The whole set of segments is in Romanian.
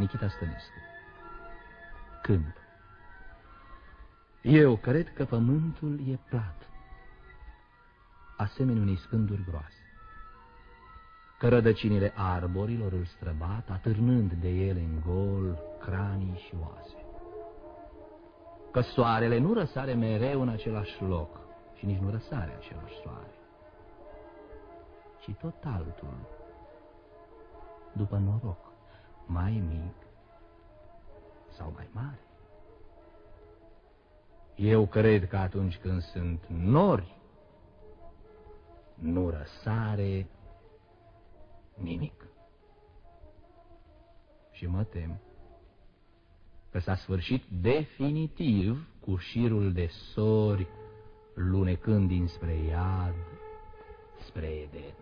Nikita Stănescu. Când? Eu cred că pământul e plat, asemenea unei scânduri groase. Că rădăcinile arborilor îl străbat, atârnând de ele în gol cranii și oase. Că soarele nu răsare mereu în același loc și nici nu răsare același soare, ci tot altul, după noroc, mai mic sau mai mare. Eu cred că atunci când sunt nori, nu răsare nimic. Și mă tem că s-a sfârșit definitiv cu șirul de sori lunecând dinspre iad, spre Eden.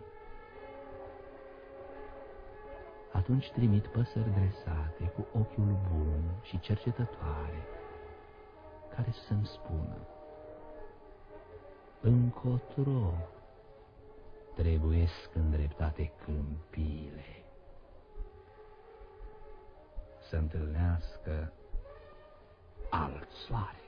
Atunci trimit păsări dresate cu ochiul bun și cercetătoare, care să-mi spună încotro trebuiesc îndreptate câmpiile. Să întâlnească alt soare.